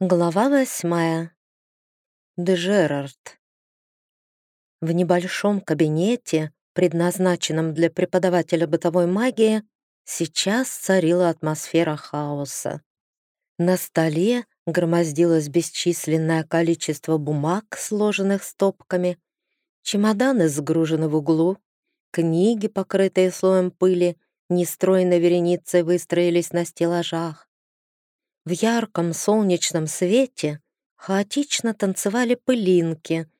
Глава восьмая. Дежерард. В небольшом кабинете, предназначенном для преподавателя бытовой магии, сейчас царила атмосфера хаоса. На столе громоздилось бесчисленное количество бумаг, сложенных стопками, чемоданы сгружены в углу, книги, покрытые слоем пыли, нестройной вереницей выстроились на стеллажах. В ярком солнечном свете хаотично танцевали пылинки,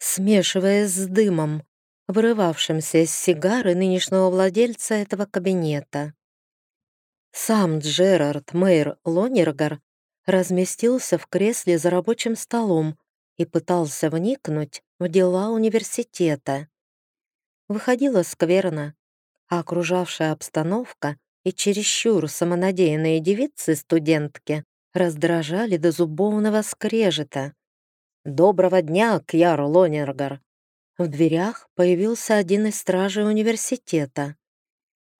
смешиваясь с дымом, вырывавшимся из сигары нынешнего владельца этого кабинета. Сам Джерард Мэйр Лонергар разместился в кресле за рабочим столом и пытался вникнуть в дела университета. Выходило скверно, а окружавшая обстановка и чересчур самонадеянные девицы-студентки раздражали до зубовного скрежета. «Доброго дня, Кьяр Лонергар!» В дверях появился один из стражей университета.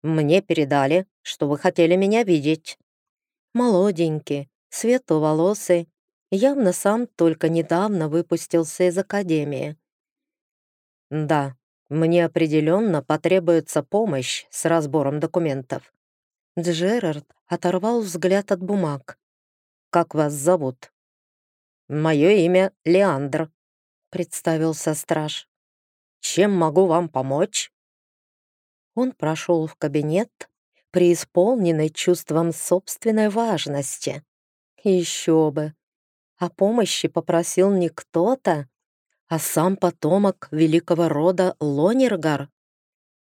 «Мне передали, что вы хотели меня видеть». Молоденький, светловолосый, явно сам только недавно выпустился из академии. «Да, мне определенно потребуется помощь с разбором документов. Джерард оторвал взгляд от бумаг. «Как вас зовут?» «Мое имя Леандр», — представился страж. «Чем могу вам помочь?» Он прошел в кабинет, преисполненный чувством собственной важности. Еще бы! О помощи попросил не кто-то, а сам потомок великого рода Лонергар.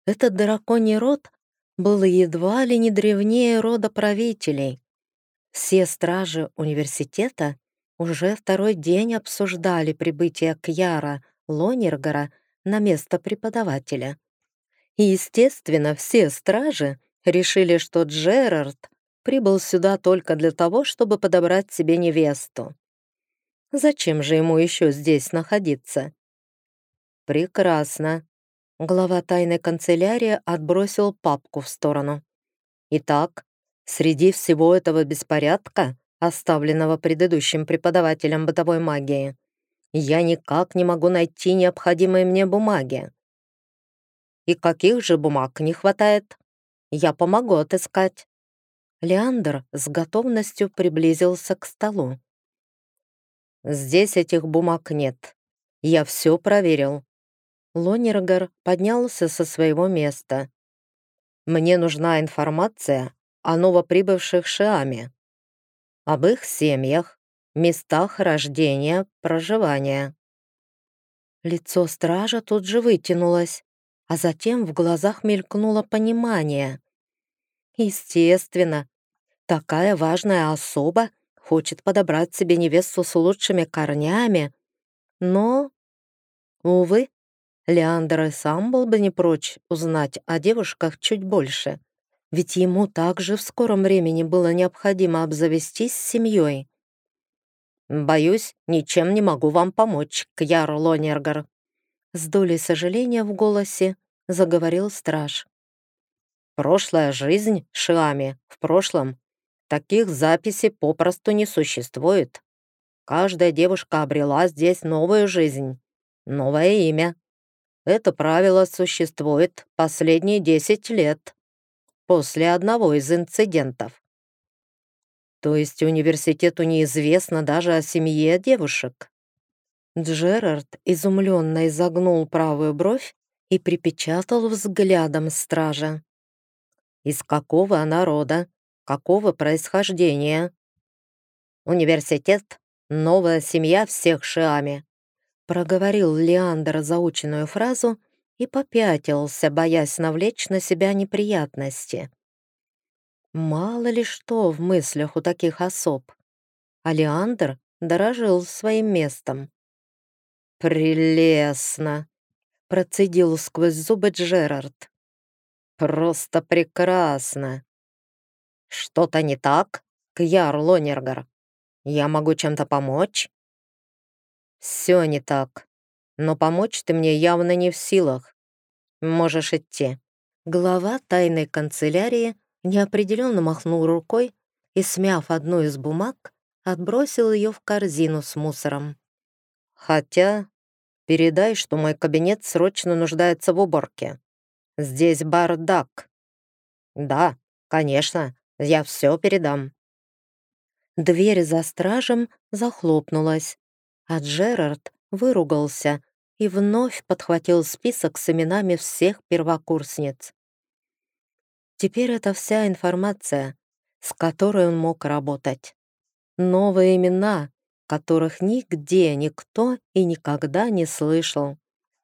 Этот драконий род был едва ли не древнее рода правителей. Все стражи университета уже второй день обсуждали прибытие Кьяра Лонергара на место преподавателя. И, естественно, все стражи решили, что Джерард прибыл сюда только для того, чтобы подобрать себе невесту. Зачем же ему еще здесь находиться? Прекрасно. Глава тайной канцелярии отбросил папку в сторону. Итак, среди всего этого беспорядка, оставленного предыдущим преподавателем бытовой магии, я никак не могу найти необходимые мне бумаги. И каких же бумаг не хватает? Я помогу отыскать. Леандр с готовностью приблизился к столу. Здесь этих бумаг нет. Я все проверил. Лонергар поднялся со своего места. «Мне нужна информация о новоприбывших Шиаме, об их семьях, местах рождения, проживания». Лицо стража тут же вытянулось, а затем в глазах мелькнуло понимание. Естественно, такая важная особа хочет подобрать себе невесту с лучшими корнями, но, увы, Леандр и сам был бы не прочь узнать о девушках чуть больше, ведь ему также в скором времени было необходимо обзавестись семьей. «Боюсь, ничем не могу вам помочь, Кьяр Лонергар», с долей сожаления в голосе заговорил страж. «Прошлая жизнь Шиами в прошлом. Таких записей попросту не существует. Каждая девушка обрела здесь новую жизнь, новое имя, это правило существует последние 10 лет, после одного из инцидентов. То есть университету неизвестно даже о семье девушек. Джерард изумленно изогнул правую бровь и припечатал взглядом стража. Из какого она рода? Какого происхождения? Университет — новая семья всех Шиами проговорил Леандр заученную фразу и попятился, боясь навлечь на себя неприятности. Мало ли что в мыслях у таких особ. А Леандр дорожил своим местом. «Прелестно!» — процедил сквозь зубы Джерард. «Просто прекрасно!» «Что-то не так, Кьяр Лонергар? Я могу чем-то помочь?» «Все не так. Но помочь ты мне явно не в силах. Можешь идти». Глава тайной канцелярии неопределенно махнул рукой и, смяв одну из бумаг, отбросил ее в корзину с мусором. «Хотя передай, что мой кабинет срочно нуждается в уборке. Здесь бардак». «Да, конечно, я все передам». Дверь за стражем захлопнулась, а Джерард выругался и вновь подхватил список с именами всех первокурсниц. Теперь это вся информация, с которой он мог работать. Новые имена, которых нигде никто и никогда не слышал.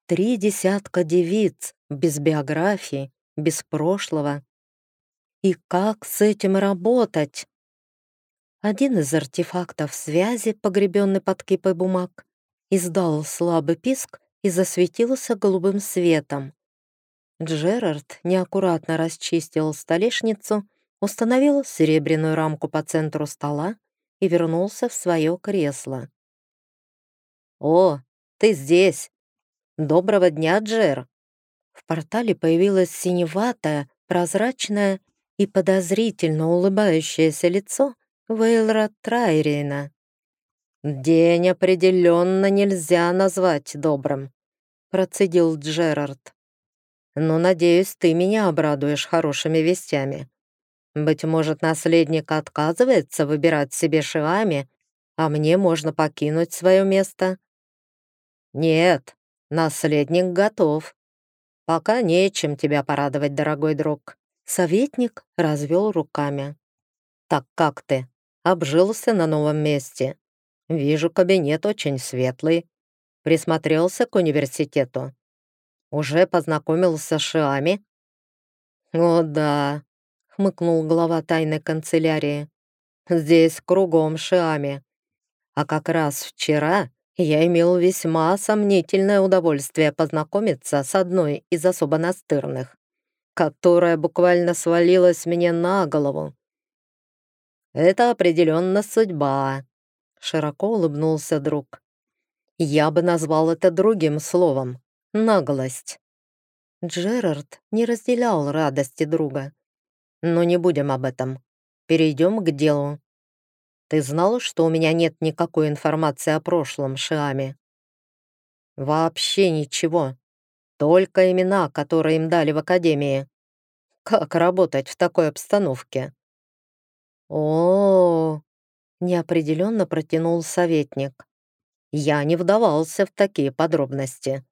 Три десятка девиц, без биографии, без прошлого. И как с этим работать? Один из артефактов связи, погребенный под кипой бумаг, издал слабый писк и засветился голубым светом. Джерард неаккуратно расчистил столешницу, установил серебряную рамку по центру стола и вернулся в свое кресло. «О, ты здесь! Доброго дня, Джер!» В портале появилось синеватое, прозрачное и подозрительно улыбающееся лицо Вейлра Трайрина. «День определенно нельзя назвать добрым», — процедил Джерард. «Но, надеюсь, ты меня обрадуешь хорошими вестями. Быть может, наследник отказывается выбирать себе шиами, а мне можно покинуть свое место?» «Нет, наследник готов. Пока нечем тебя порадовать, дорогой друг». Советник развел руками. «Так как ты?» Обжился на новом месте. Вижу, кабинет очень светлый. Присмотрелся к университету. Уже познакомился с Шиами? О да, хмыкнул глава тайной канцелярии. Здесь кругом Шиами. А как раз вчера я имел весьма сомнительное удовольствие познакомиться с одной из особо настырных, которая буквально свалилась мне на голову. Это определенно судьба», — широко улыбнулся друг. «Я бы назвал это другим словом — наглость». Джерард не разделял радости друга. «Но не будем об этом. Перейдем к делу. Ты знал, что у меня нет никакой информации о прошлом Шиаме?» «Вообще ничего. Только имена, которые им дали в Академии. Как работать в такой обстановке?» О, неопределенно протянул советник. Я не вдавался в такие подробности.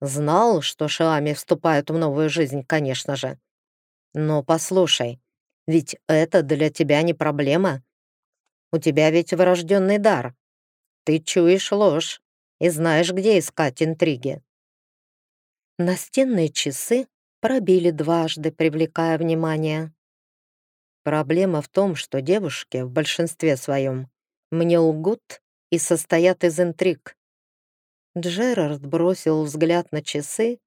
Знал, что Шиами вступают в новую жизнь, конечно же. Но послушай, ведь это для тебя не проблема. У тебя ведь врожденный дар. Ты чуешь ложь и знаешь, где искать интриги. Настенные часы пробили дважды, привлекая внимание. Проблема в том, что девушки в большинстве своем мне лгут и состоят из интриг. Джерард бросил взгляд на часы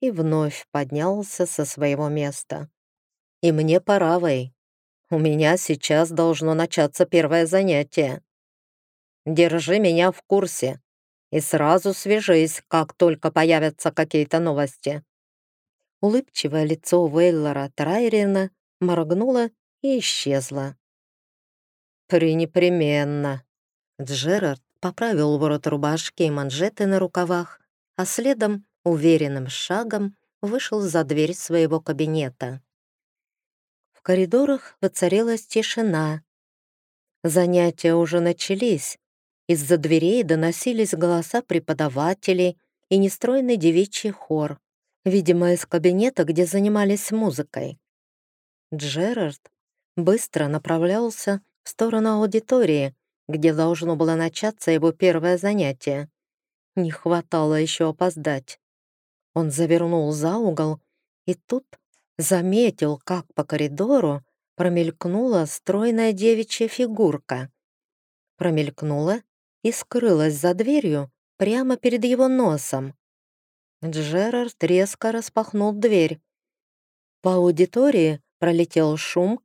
и вновь поднялся со своего места. «И мне пора, Вэй. У меня сейчас должно начаться первое занятие. Держи меня в курсе и сразу свяжись, как только появятся какие-то новости». Улыбчивое лицо Вейлора Трайрина моргнуло и исчезла. «Пренепременно». Джерард поправил ворот рубашки и манжеты на рукавах, а следом, уверенным шагом, вышел за дверь своего кабинета. В коридорах воцарилась тишина. Занятия уже начались. Из-за дверей доносились голоса преподавателей и нестройный девичий хор, видимо, из кабинета, где занимались музыкой. Джерард быстро направлялся в сторону аудитории, где должно было начаться его первое занятие. Не хватало еще опоздать. Он завернул за угол и тут заметил, как по коридору промелькнула стройная девичья фигурка. Промелькнула и скрылась за дверью прямо перед его носом. Джерард резко распахнул дверь. По аудитории пролетел шум,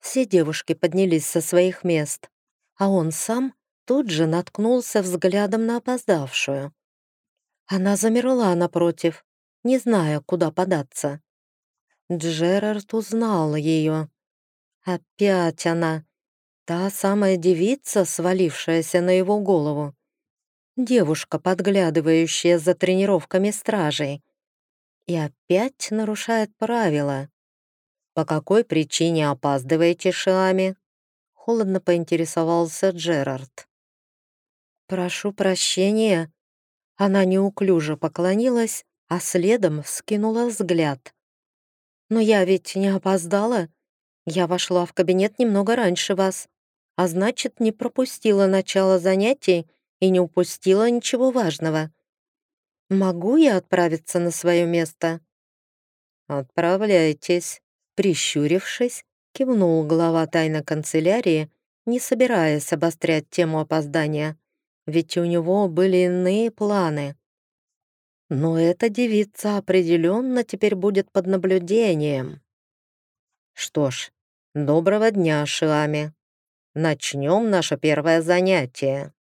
все девушки поднялись со своих мест, а он сам тут же наткнулся взглядом на опоздавшую. Она замерла напротив, не зная, куда податься. Джерард узнал ее. Опять она. Та самая девица, свалившаяся на его голову. Девушка, подглядывающая за тренировками стражей. И опять нарушает правила. «По какой причине опаздываете, Шиами?» Холодно поинтересовался Джерард. «Прошу прощения». Она неуклюже поклонилась, а следом вскинула взгляд. «Но я ведь не опоздала. Я вошла в кабинет немного раньше вас, а значит, не пропустила начало занятий и не упустила ничего важного. Могу я отправиться на свое место?» «Отправляйтесь», — прищурившись, кивнул глава тайной канцелярии, не собираясь обострять тему опоздания, ведь у него были иные планы. Но эта девица определенно теперь будет под наблюдением. Что ж, доброго дня, Шиами. Начнем наше первое занятие.